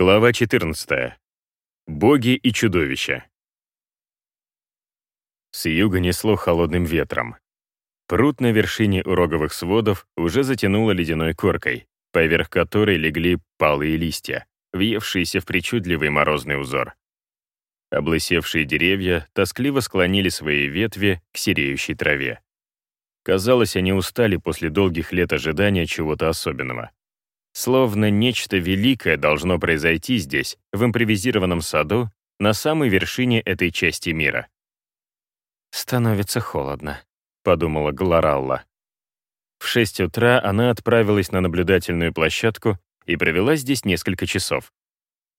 Глава 14. Боги и чудовища. С юга несло холодным ветром. Пруд на вершине уроговых сводов уже затянуло ледяной коркой, поверх которой легли палые листья, въевшиеся в причудливый морозный узор. Облысевшие деревья тоскливо склонили свои ветви к сереющей траве. Казалось, они устали после долгих лет ожидания чего-то особенного. Словно нечто великое должно произойти здесь, в импровизированном саду, на самой вершине этой части мира. «Становится холодно», — подумала Глоралла. В шесть утра она отправилась на наблюдательную площадку и провела здесь несколько часов.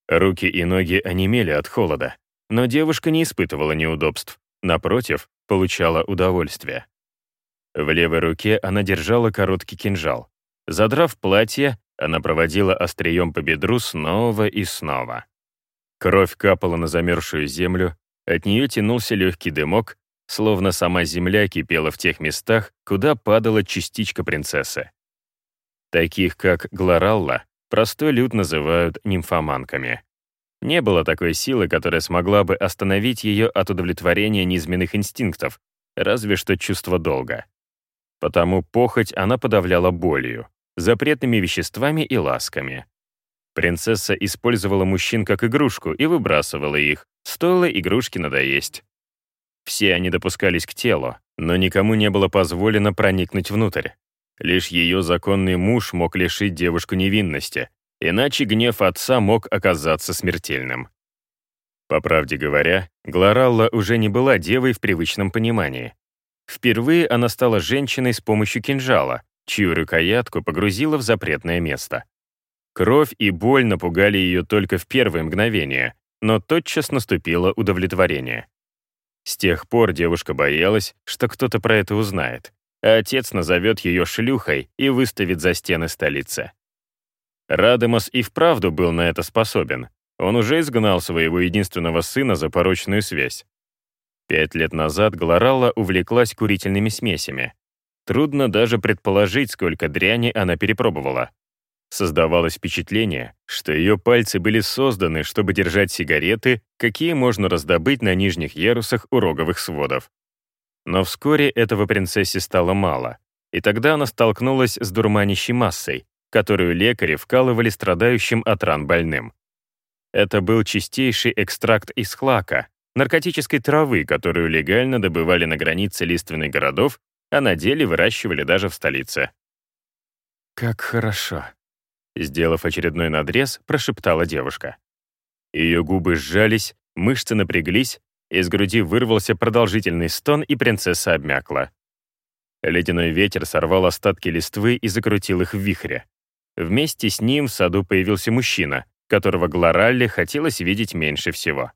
Руки и ноги онемели от холода, но девушка не испытывала неудобств, напротив, получала удовольствие. В левой руке она держала короткий кинжал. Задрав платье, она проводила острием по бедру снова и снова. Кровь капала на замерзшую землю, от нее тянулся легкий дымок, словно сама земля кипела в тех местах, куда падала частичка принцессы. Таких, как Глоралла, простой люд называют нимфоманками. Не было такой силы, которая смогла бы остановить ее от удовлетворения низменных инстинктов, разве что чувство долга. Потому похоть она подавляла болью запретными веществами и ласками. Принцесса использовала мужчин как игрушку и выбрасывала их, стоило игрушке надоесть. Все они допускались к телу, но никому не было позволено проникнуть внутрь. Лишь ее законный муж мог лишить девушку невинности, иначе гнев отца мог оказаться смертельным. По правде говоря, Глоралла уже не была девой в привычном понимании. Впервые она стала женщиной с помощью кинжала, чью рукоятку погрузила в запретное место. Кровь и боль напугали ее только в первые мгновения, но тотчас наступило удовлетворение. С тех пор девушка боялась, что кто-то про это узнает, а отец назовет ее шлюхой и выставит за стены столицы. Радемос и вправду был на это способен. Он уже изгнал своего единственного сына за порочную связь. Пять лет назад Глоралла увлеклась курительными смесями, Трудно даже предположить, сколько дряни она перепробовала. Создавалось впечатление, что ее пальцы были созданы, чтобы держать сигареты, какие можно раздобыть на нижних ярусах уроговых сводов. Но вскоре этого принцессе стало мало, и тогда она столкнулась с дурманящей массой, которую лекари вкалывали страдающим от ран больным. Это был чистейший экстракт из хлака, наркотической травы, которую легально добывали на границе лиственных городов а на деле выращивали даже в столице. «Как хорошо», — сделав очередной надрез, прошептала девушка. Ее губы сжались, мышцы напряглись, из груди вырвался продолжительный стон, и принцесса обмякла. Ледяной ветер сорвал остатки листвы и закрутил их в вихре. Вместе с ним в саду появился мужчина, которого Глоралли хотелось видеть меньше всего.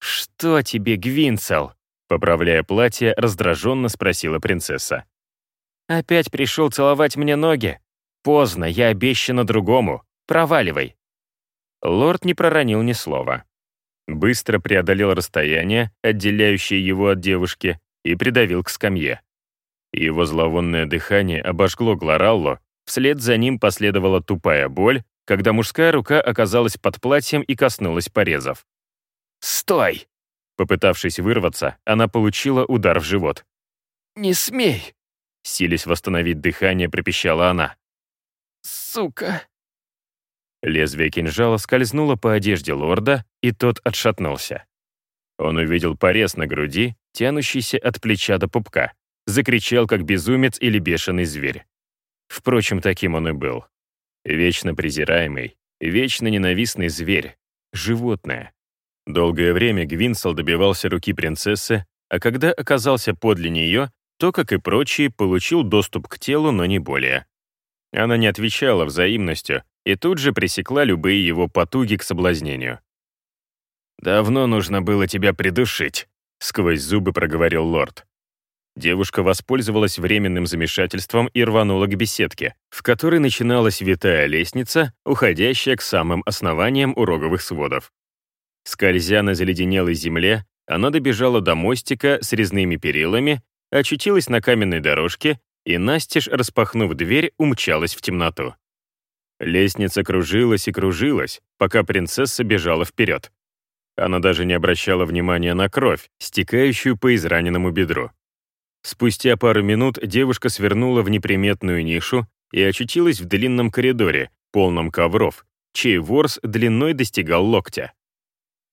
«Что тебе, Гвинцел?» Поправляя платье, раздраженно спросила принцесса. «Опять пришел целовать мне ноги? Поздно, я обещана другому. Проваливай». Лорд не проронил ни слова. Быстро преодолел расстояние, отделяющее его от девушки, и придавил к скамье. Его зловонное дыхание обожгло Глоралло, вслед за ним последовала тупая боль, когда мужская рука оказалась под платьем и коснулась порезов. «Стой!» Попытавшись вырваться, она получила удар в живот. «Не смей!» Силясь восстановить дыхание, пропищала она. «Сука!» Лезвие кинжала скользнуло по одежде лорда, и тот отшатнулся. Он увидел порез на груди, тянущийся от плеча до пупка, закричал как безумец или бешеный зверь. Впрочем, таким он и был. Вечно презираемый, вечно ненавистный зверь, животное, Долгое время Гвинсел добивался руки принцессы, а когда оказался подле нее, то, как и прочие, получил доступ к телу, но не более. Она не отвечала взаимностью и тут же пресекла любые его потуги к соблазнению. «Давно нужно было тебя придушить», — сквозь зубы проговорил лорд. Девушка воспользовалась временным замешательством и рванула к беседке, в которой начиналась витая лестница, уходящая к самым основаниям уроговых сводов. Скользя на заледенелой земле, она добежала до мостика с резными перилами, очутилась на каменной дорожке и, настежь распахнув дверь, умчалась в темноту. Лестница кружилась и кружилась, пока принцесса бежала вперед. Она даже не обращала внимания на кровь, стекающую по израненному бедру. Спустя пару минут девушка свернула в неприметную нишу и очутилась в длинном коридоре, полном ковров, чей ворс длиной достигал локтя.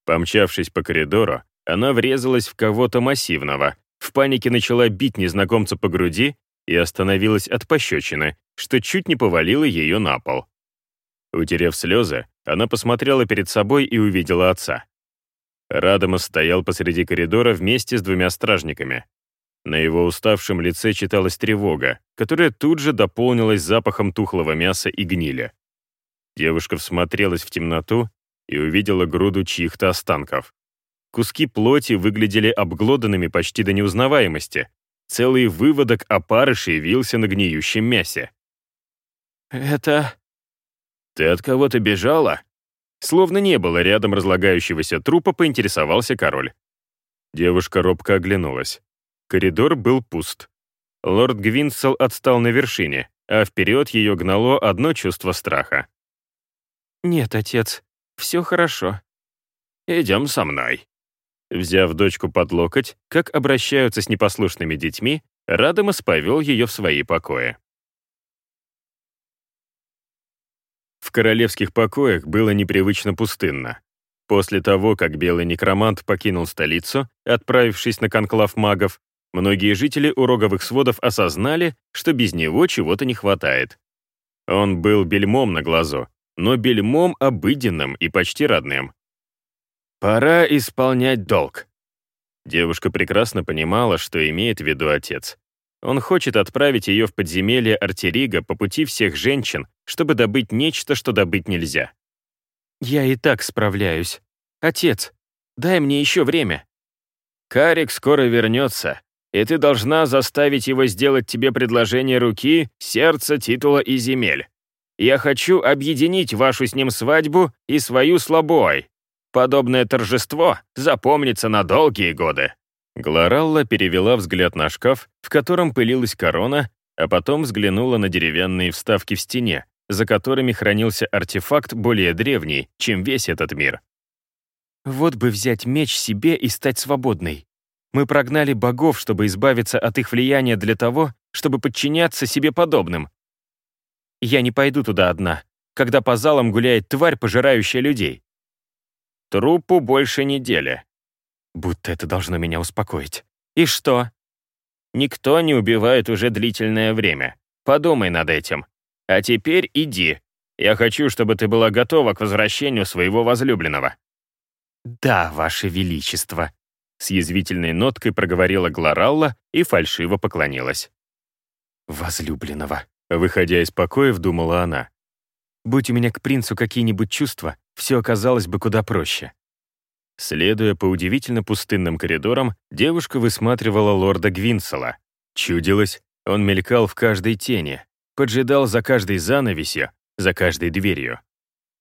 Помчавшись по коридору, она врезалась в кого-то массивного, в панике начала бить незнакомца по груди и остановилась от пощечины, что чуть не повалило ее на пол. Утерев слезы, она посмотрела перед собой и увидела отца. Радомас стоял посреди коридора вместе с двумя стражниками. На его уставшем лице читалась тревога, которая тут же дополнилась запахом тухлого мяса и гнили. Девушка всмотрелась в темноту и увидела груду чьих-то останков. Куски плоти выглядели обглоданными почти до неузнаваемости. Целый выводок опарышей вился на гниющем мясе. «Это...» «Ты от кого-то бежала?» Словно не было рядом разлагающегося трупа, поинтересовался король. Девушка робко оглянулась. Коридор был пуст. Лорд Гвинсел отстал на вершине, а вперед ее гнало одно чувство страха. «Нет, отец, все хорошо». «Идем со мной». Взяв дочку под локоть, как обращаются с непослушными детьми, Радамас повел ее в свои покои. В королевских покоях было непривычно пустынно. После того, как белый некромант покинул столицу, отправившись на конклав магов, многие жители уроговых сводов осознали, что без него чего-то не хватает. Он был бельмом на глазу, но бельмом обыденным и почти родным. «Пора исполнять долг». Девушка прекрасно понимала, что имеет в виду отец. Он хочет отправить ее в подземелье Артерига по пути всех женщин, чтобы добыть нечто, что добыть нельзя. «Я и так справляюсь. Отец, дай мне еще время». «Карик скоро вернется, и ты должна заставить его сделать тебе предложение руки, сердца, титула и земель. Я хочу объединить вашу с ним свадьбу и свою слабой. Подобное торжество запомнится на долгие годы». Глоралла перевела взгляд на шкаф, в котором пылилась корона, а потом взглянула на деревянные вставки в стене, за которыми хранился артефакт более древний, чем весь этот мир. «Вот бы взять меч себе и стать свободной. Мы прогнали богов, чтобы избавиться от их влияния для того, чтобы подчиняться себе подобным. Я не пойду туда одна, когда по залам гуляет тварь, пожирающая людей. Трупу больше недели. Будто это должно меня успокоить. И что? Никто не убивает уже длительное время. Подумай над этим. А теперь иди. Я хочу, чтобы ты была готова к возвращению своего возлюбленного». «Да, Ваше Величество», — с язвительной ноткой проговорила Глоралла и фальшиво поклонилась. «Возлюбленного», — выходя из покоя, думала она. «Будь у меня к принцу какие-нибудь чувства, все оказалось бы куда проще. Следуя по удивительно пустынным коридорам, девушка высматривала лорда Гвинсела. Чудилось, он мелькал в каждой тени, поджидал за каждой занавесью, за каждой дверью.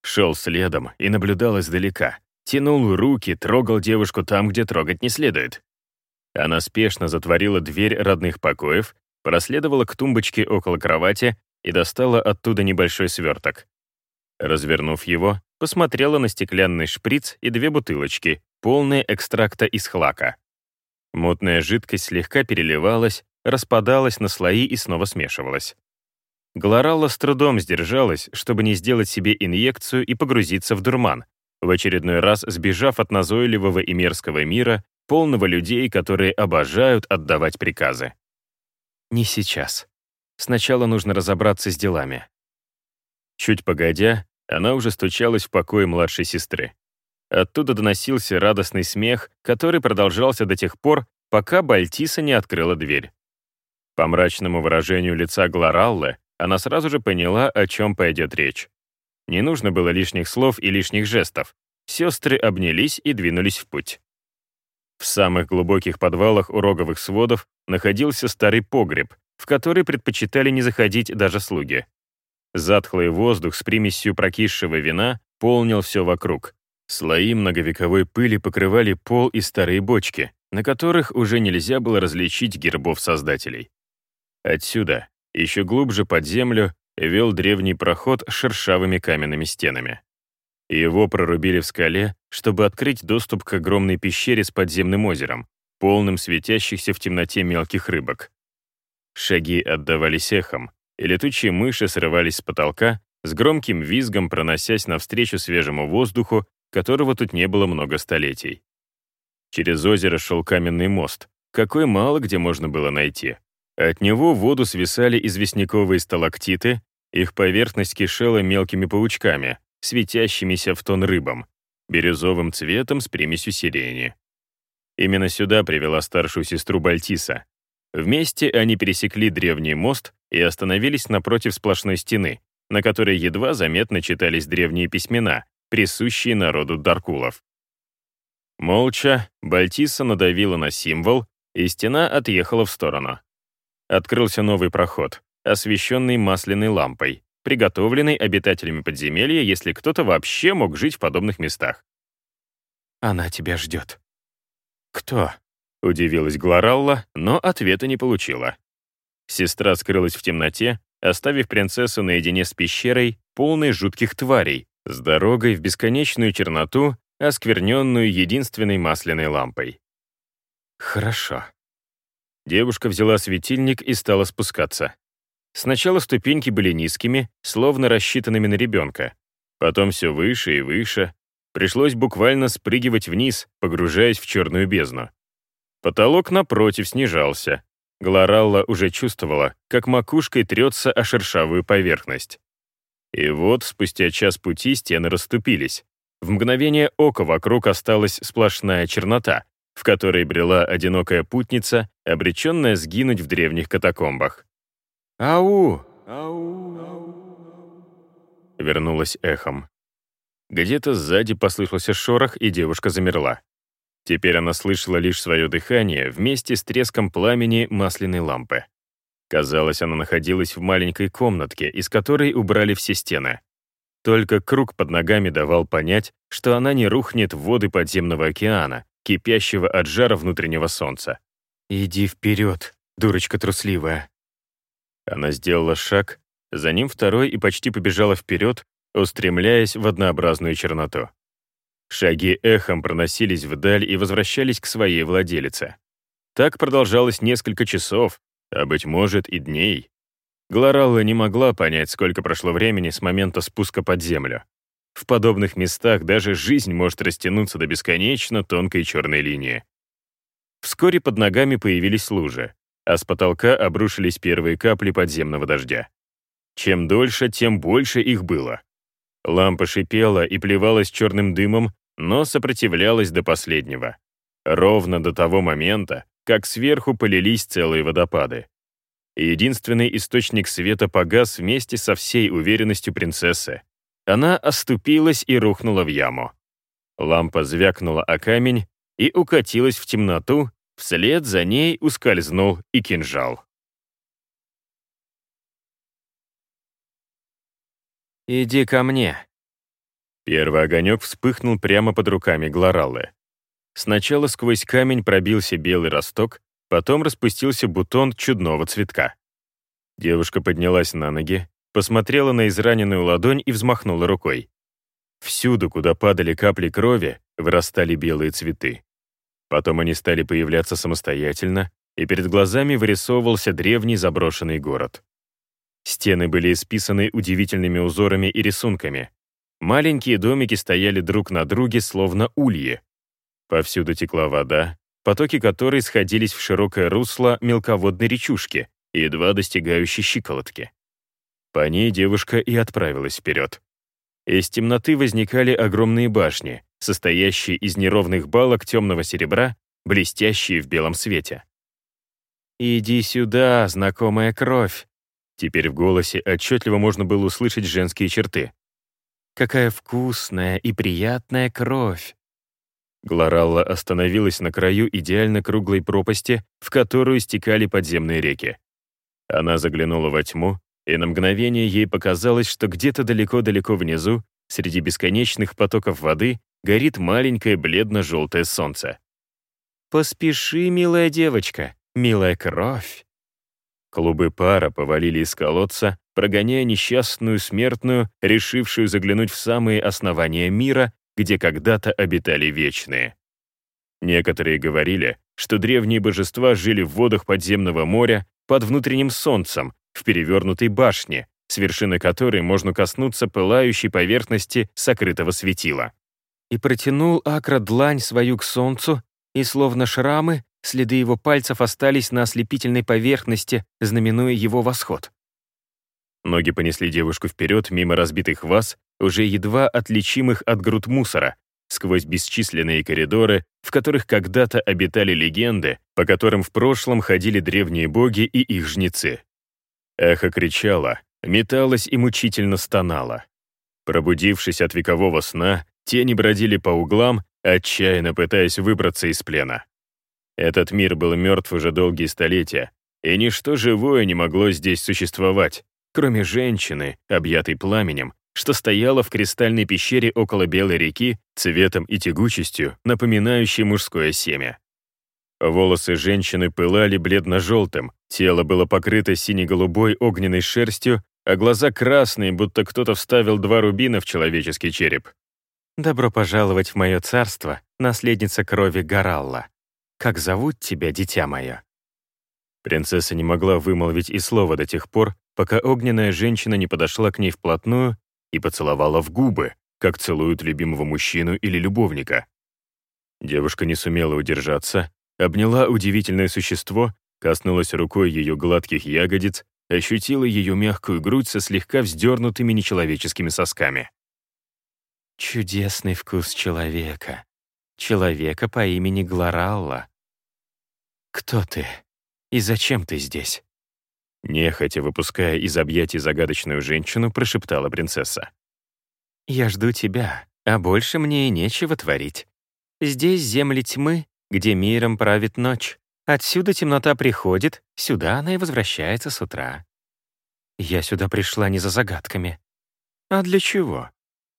Шел следом и наблюдал издалека, тянул руки, трогал девушку там, где трогать не следует. Она спешно затворила дверь родных покоев, проследовала к тумбочке около кровати и достала оттуда небольшой сверток. Развернув его, посмотрела на стеклянный шприц и две бутылочки, полные экстракта из хлака. Мутная жидкость слегка переливалась, распадалась на слои и снова смешивалась. Глоралла с трудом сдержалась, чтобы не сделать себе инъекцию и погрузиться в дурман, в очередной раз сбежав от назойливого и мерзкого мира, полного людей, которые обожают отдавать приказы. Не сейчас. Сначала нужно разобраться с делами. Чуть погодя, она уже стучалась в покое младшей сестры. Оттуда доносился радостный смех, который продолжался до тех пор, пока Бальтиса не открыла дверь. По мрачному выражению лица Глораллы она сразу же поняла, о чем пойдет речь. Не нужно было лишних слов и лишних жестов. Сестры обнялись и двинулись в путь. В самых глубоких подвалах уроговых сводов находился старый погреб, в который предпочитали не заходить даже слуги. Затхлый воздух с примесью прокисшего вина полнил все вокруг. Слои многовековой пыли покрывали пол и старые бочки, на которых уже нельзя было различить гербов создателей. Отсюда, еще глубже под землю, вел древний проход с шершавыми каменными стенами. Его прорубили в скале, чтобы открыть доступ к огромной пещере с подземным озером, полным светящихся в темноте мелких рыбок. Шаги отдавались эхом, и летучие мыши срывались с потолка, с громким визгом проносясь навстречу свежему воздуху, которого тут не было много столетий. Через озеро шел каменный мост, какой мало где можно было найти. От него в воду свисали известняковые сталактиты, их поверхность кишела мелкими паучками, светящимися в тон рыбам, бирюзовым цветом с примесью сирени. Именно сюда привела старшую сестру Бальтиса. Вместе они пересекли древний мост и остановились напротив сплошной стены, на которой едва заметно читались древние письмена, присущие народу Даркулов. Молча, Бальтиса надавила на символ, и стена отъехала в сторону. Открылся новый проход, освещенный масляной лампой, приготовленный обитателями подземелья, если кто-то вообще мог жить в подобных местах. «Она тебя ждет». «Кто?» — удивилась Глоралла, но ответа не получила. Сестра скрылась в темноте, оставив принцессу наедине с пещерой, полной жутких тварей, с дорогой в бесконечную черноту, оскверненную единственной масляной лампой. «Хорошо». Девушка взяла светильник и стала спускаться. Сначала ступеньки были низкими, словно рассчитанными на ребенка. Потом все выше и выше. Пришлось буквально спрыгивать вниз, погружаясь в черную бездну. Потолок напротив снижался. Глоралла уже чувствовала, как макушкой трется о шершавую поверхность. И вот, спустя час пути, стены расступились. В мгновение ока вокруг осталась сплошная чернота, в которой брела одинокая путница, обреченная сгинуть в древних катакомбах. «Ау! Ау!» Вернулась эхом. Где-то сзади послышался шорох, и девушка замерла. Теперь она слышала лишь свое дыхание вместе с треском пламени масляной лампы. Казалось, она находилась в маленькой комнатке, из которой убрали все стены. Только круг под ногами давал понять, что она не рухнет в воды подземного океана, кипящего от жара внутреннего солнца. «Иди вперед, дурочка трусливая». Она сделала шаг, за ним второй и почти побежала вперед, устремляясь в однообразную черноту. Шаги эхом проносились вдаль и возвращались к своей владелице. Так продолжалось несколько часов, а, быть может, и дней. Глоралла не могла понять, сколько прошло времени с момента спуска под землю. В подобных местах даже жизнь может растянуться до бесконечно тонкой черной линии. Вскоре под ногами появились лужи, а с потолка обрушились первые капли подземного дождя. Чем дольше, тем больше их было. Лампа шипела и плевалась черным дымом, но сопротивлялась до последнего. Ровно до того момента, как сверху полились целые водопады. Единственный источник света погас вместе со всей уверенностью принцессы, она оступилась и рухнула в яму. Лампа звякнула о камень и укатилась в темноту, вслед за ней ускользнул и кинжал. «Иди ко мне». Первый огонек вспыхнул прямо под руками Глораллы. Сначала сквозь камень пробился белый росток, потом распустился бутон чудного цветка. Девушка поднялась на ноги, посмотрела на израненную ладонь и взмахнула рукой. Всюду, куда падали капли крови, вырастали белые цветы. Потом они стали появляться самостоятельно, и перед глазами вырисовывался древний заброшенный город. Стены были исписаны удивительными узорами и рисунками. Маленькие домики стояли друг на друге, словно ульи. Повсюду текла вода, потоки которой сходились в широкое русло мелководной речушки, едва достигающей щиколотки. По ней девушка и отправилась вперед. Из темноты возникали огромные башни, состоящие из неровных балок темного серебра, блестящие в белом свете. «Иди сюда, знакомая кровь!» Теперь в голосе отчетливо можно было услышать женские черты. «Какая вкусная и приятная кровь!» Глоралла остановилась на краю идеально круглой пропасти, в которую стекали подземные реки. Она заглянула во тьму и на мгновение ей показалось, что где-то далеко-далеко внизу, среди бесконечных потоков воды, горит маленькое бледно-желтое солнце. «Поспеши, милая девочка, милая кровь». Клубы пара повалили из колодца, прогоняя несчастную смертную, решившую заглянуть в самые основания мира, где когда-то обитали вечные. Некоторые говорили, что древние божества жили в водах подземного моря под внутренним солнцем, в перевернутой башне, с вершины которой можно коснуться пылающей поверхности сокрытого светила. И протянул Акра длань свою к солнцу, и словно шрамы, следы его пальцев остались на ослепительной поверхности, знаменуя его восход. Ноги понесли девушку вперед мимо разбитых ваз, уже едва отличимых от груд мусора, сквозь бесчисленные коридоры, в которых когда-то обитали легенды, по которым в прошлом ходили древние боги и их жнецы. Эхо кричало, металось и мучительно стонало. Пробудившись от векового сна, тени бродили по углам, отчаянно пытаясь выбраться из плена. Этот мир был мертв уже долгие столетия, и ничто живое не могло здесь существовать, кроме женщины, объятой пламенем, что стояла в кристальной пещере около Белой реки, цветом и тягучестью, напоминающей мужское семя. Волосы женщины пылали бледно-желтым, тело было покрыто сине-голубой огненной шерстью, а глаза красные, будто кто-то вставил два рубина в человеческий череп. «Добро пожаловать в мое царство, наследница крови Гаралла. Как зовут тебя, дитя мое?» Принцесса не могла вымолвить и слова до тех пор, пока огненная женщина не подошла к ней вплотную и поцеловала в губы, как целуют любимого мужчину или любовника. Девушка не сумела удержаться, обняла удивительное существо, коснулась рукой ее гладких ягодиц, ощутила ее мягкую грудь со слегка вздернутыми нечеловеческими сосками. «Чудесный вкус человека. Человека по имени Глоралла. Кто ты? И зачем ты здесь?» Нехотя выпуская из объятий загадочную женщину, прошептала принцесса. «Я жду тебя, а больше мне и нечего творить. Здесь земли тьмы, где миром правит ночь. Отсюда темнота приходит, сюда она и возвращается с утра. Я сюда пришла не за загадками. А для чего?»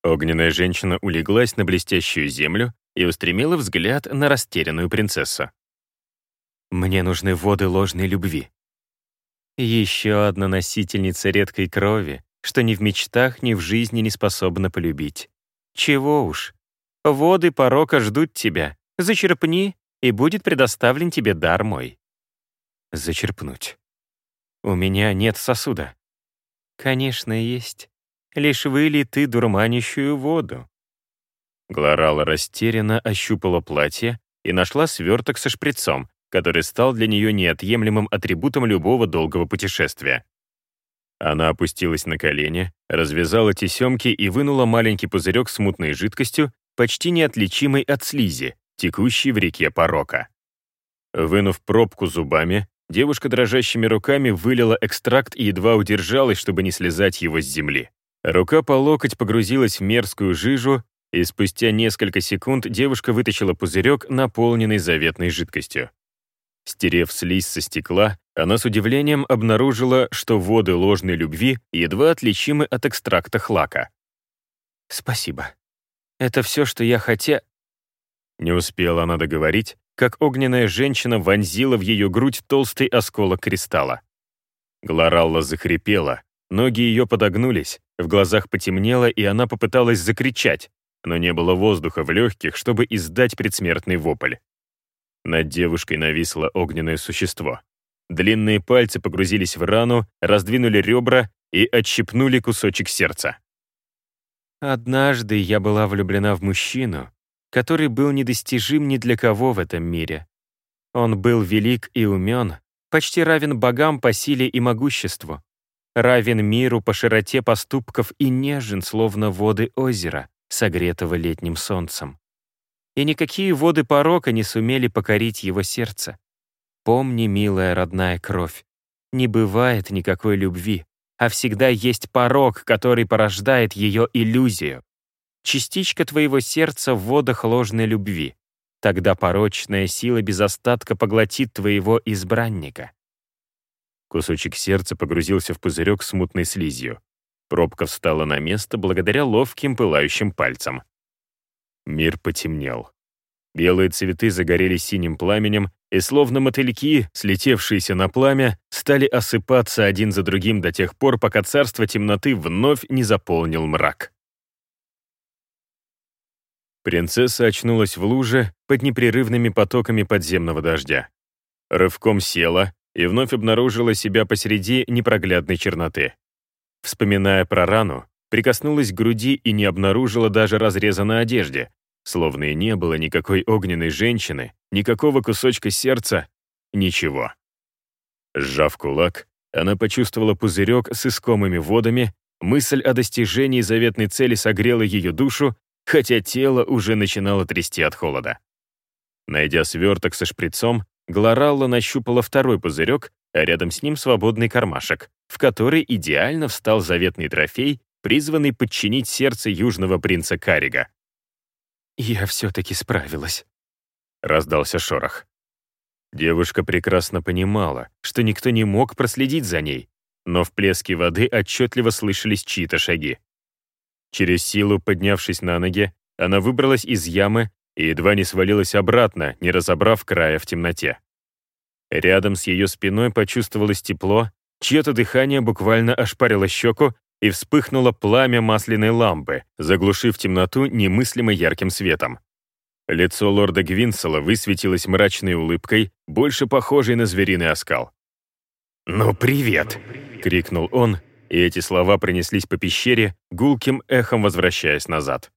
Огненная женщина улеглась на блестящую землю и устремила взгляд на растерянную принцессу. «Мне нужны воды ложной любви», еще одна носительница редкой крови, что ни в мечтах, ни в жизни не способна полюбить. Чего уж. Воды порока ждут тебя. Зачерпни, и будет предоставлен тебе дар мой. Зачерпнуть. У меня нет сосуда. Конечно, есть. Лишь выли ты дурманящую воду. Глорала растерянно ощупала платье и нашла сверток со шприцом, который стал для нее неотъемлемым атрибутом любого долгого путешествия. Она опустилась на колени, развязала тесемки и вынула маленький пузырек с мутной жидкостью, почти неотличимой от слизи, текущей в реке порока. Вынув пробку зубами, девушка дрожащими руками вылила экстракт и едва удержалась, чтобы не слезать его с земли. Рука по локоть погрузилась в мерзкую жижу, и спустя несколько секунд девушка вытащила пузырек, наполненный заветной жидкостью. Стерев слизь со стекла, она с удивлением обнаружила, что воды ложной любви едва отличимы от экстракта хлака. «Спасибо. Это все, что я хотя...» Не успела она договорить, как огненная женщина вонзила в ее грудь толстый осколок кристалла. Глоралла захрипела, ноги ее подогнулись, в глазах потемнело, и она попыталась закричать, но не было воздуха в легких, чтобы издать предсмертный вопль. Над девушкой нависло огненное существо. Длинные пальцы погрузились в рану, раздвинули ребра и отщипнули кусочек сердца. Однажды я была влюблена в мужчину, который был недостижим ни для кого в этом мире. Он был велик и умен, почти равен богам по силе и могуществу, равен миру по широте поступков и нежен, словно воды озера, согретого летним солнцем и никакие воды порока не сумели покорить его сердце. Помни, милая родная кровь, не бывает никакой любви, а всегда есть порок, который порождает ее иллюзию. Частичка твоего сердца в водах ложной любви. Тогда порочная сила без остатка поглотит твоего избранника. Кусочек сердца погрузился в пузырек с мутной слизью. Пробка встала на место благодаря ловким пылающим пальцам. Мир потемнел. Белые цветы загорелись синим пламенем, и словно мотыльки, слетевшиеся на пламя, стали осыпаться один за другим до тех пор, пока царство темноты вновь не заполнил мрак. Принцесса очнулась в луже под непрерывными потоками подземного дождя. Рывком села и вновь обнаружила себя посреди непроглядной черноты. Вспоминая про рану, прикоснулась к груди и не обнаружила даже разреза на одежде, словно и не было никакой огненной женщины, никакого кусочка сердца, ничего. Сжав кулак, она почувствовала пузырек с искомыми водами, мысль о достижении заветной цели согрела ее душу, хотя тело уже начинало трясти от холода. Найдя сверток со шприцом, Глоралла нащупала второй пузырек, а рядом с ним свободный кармашек, в который идеально встал заветный трофей, призванный подчинить сердце южного принца Карига. «Я все-таки справилась», — раздался шорох. Девушка прекрасно понимала, что никто не мог проследить за ней, но в плеске воды отчетливо слышались чьи-то шаги. Через силу, поднявшись на ноги, она выбралась из ямы и едва не свалилась обратно, не разобрав края в темноте. Рядом с ее спиной почувствовалось тепло, чье-то дыхание буквально ошпарило щеку и вспыхнуло пламя масляной лампы, заглушив темноту немыслимо ярким светом. Лицо лорда Гвинсела высветилось мрачной улыбкой, больше похожей на звериный оскал. «Ну, привет!» — крикнул он, и эти слова принеслись по пещере, гулким эхом возвращаясь назад.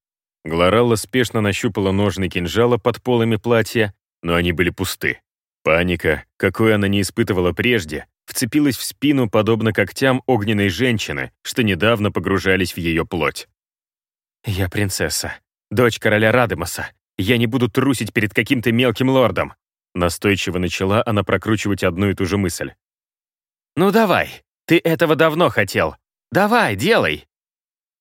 Глоралла спешно нащупала ножны кинжала под полами платья, но они были пусты. Паника, какой она не испытывала прежде, вцепилась в спину, подобно когтям огненной женщины, что недавно погружались в ее плоть. «Я принцесса, дочь короля Радемоса. Я не буду трусить перед каким-то мелким лордом», настойчиво начала она прокручивать одну и ту же мысль. «Ну давай, ты этого давно хотел. Давай, делай!»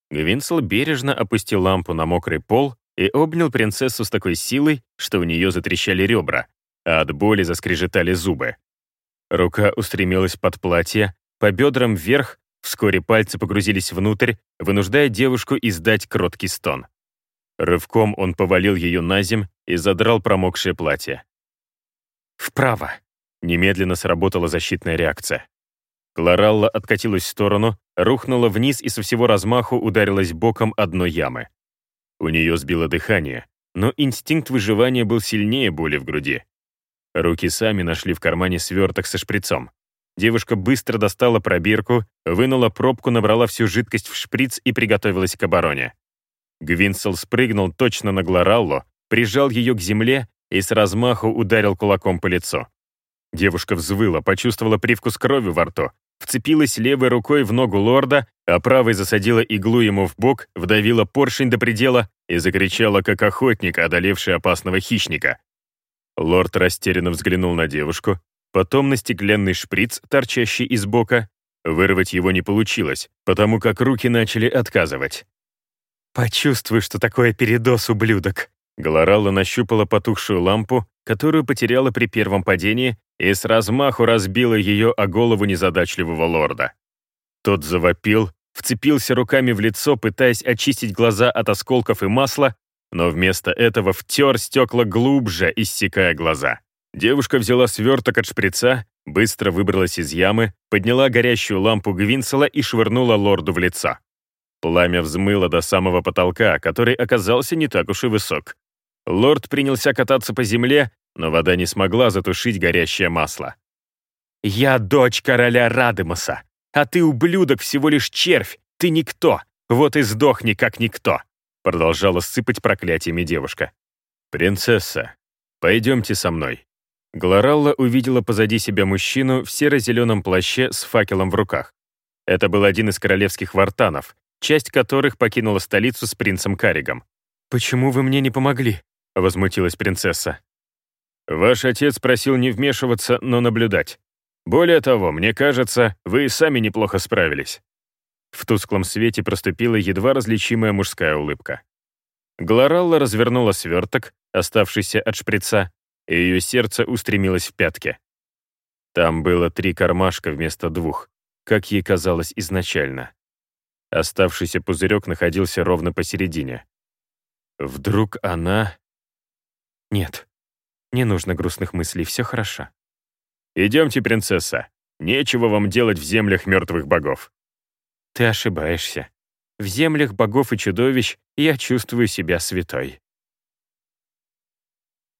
Гвинсел бережно опустил лампу на мокрый пол и обнял принцессу с такой силой, что у нее затрещали ребра, а от боли заскрежетали зубы. Рука устремилась под платье, по бедрам вверх, вскоре пальцы погрузились внутрь, вынуждая девушку издать кроткий стон. Рывком он повалил ее на земь и задрал промокшее платье. «Вправо!» Немедленно сработала защитная реакция. Клоралла откатилась в сторону, рухнула вниз и со всего размаху ударилась боком одной ямы. У нее сбило дыхание, но инстинкт выживания был сильнее боли в груди. Руки сами нашли в кармане сверток со шприцом. Девушка быстро достала пробирку, вынула пробку, набрала всю жидкость в шприц и приготовилась к обороне. Гвинсел спрыгнул точно на Глораллу, прижал ее к земле и с размаху ударил кулаком по лицу. Девушка взвыла, почувствовала привкус крови во рту, вцепилась левой рукой в ногу лорда, а правой засадила иглу ему в бок, вдавила поршень до предела и закричала, как охотник, одолевший опасного хищника. Лорд растерянно взглянул на девушку, потом на стеклянный шприц, торчащий из бока. Вырвать его не получилось, потому как руки начали отказывать. «Почувствуй, что такое передоз, ублюдок!» Глоралла нащупала потухшую лампу, которую потеряла при первом падении, и с размаху разбила ее о голову незадачливого лорда. Тот завопил, вцепился руками в лицо, пытаясь очистить глаза от осколков и масла, но вместо этого втер стекла глубже, иссекая глаза. Девушка взяла сверток от шприца, быстро выбралась из ямы, подняла горящую лампу Гвинсела и швырнула лорду в лицо. Пламя взмыло до самого потолка, который оказался не так уж и высок. Лорд принялся кататься по земле, но вода не смогла затушить горящее масло. «Я дочь короля Радемоса, а ты, ублюдок, всего лишь червь, ты никто, вот и сдохни как никто», продолжала сыпать проклятиями девушка. «Принцесса, пойдемте со мной». Глоралла увидела позади себя мужчину в серо-зеленом плаще с факелом в руках. Это был один из королевских вартанов, часть которых покинула столицу с принцем Каригом. «Почему вы мне не помогли?» — возмутилась принцесса. Ваш отец просил не вмешиваться, но наблюдать. Более того, мне кажется, вы и сами неплохо справились». В тусклом свете проступила едва различимая мужская улыбка. Глоралла развернула сверток, оставшийся от шприца, и ее сердце устремилось в пятки. Там было три кармашка вместо двух, как ей казалось изначально. Оставшийся пузырек находился ровно посередине. Вдруг она «Нет, не нужно грустных мыслей, все хорошо». «Идемте, принцесса. Нечего вам делать в землях мертвых богов». «Ты ошибаешься. В землях богов и чудовищ я чувствую себя святой».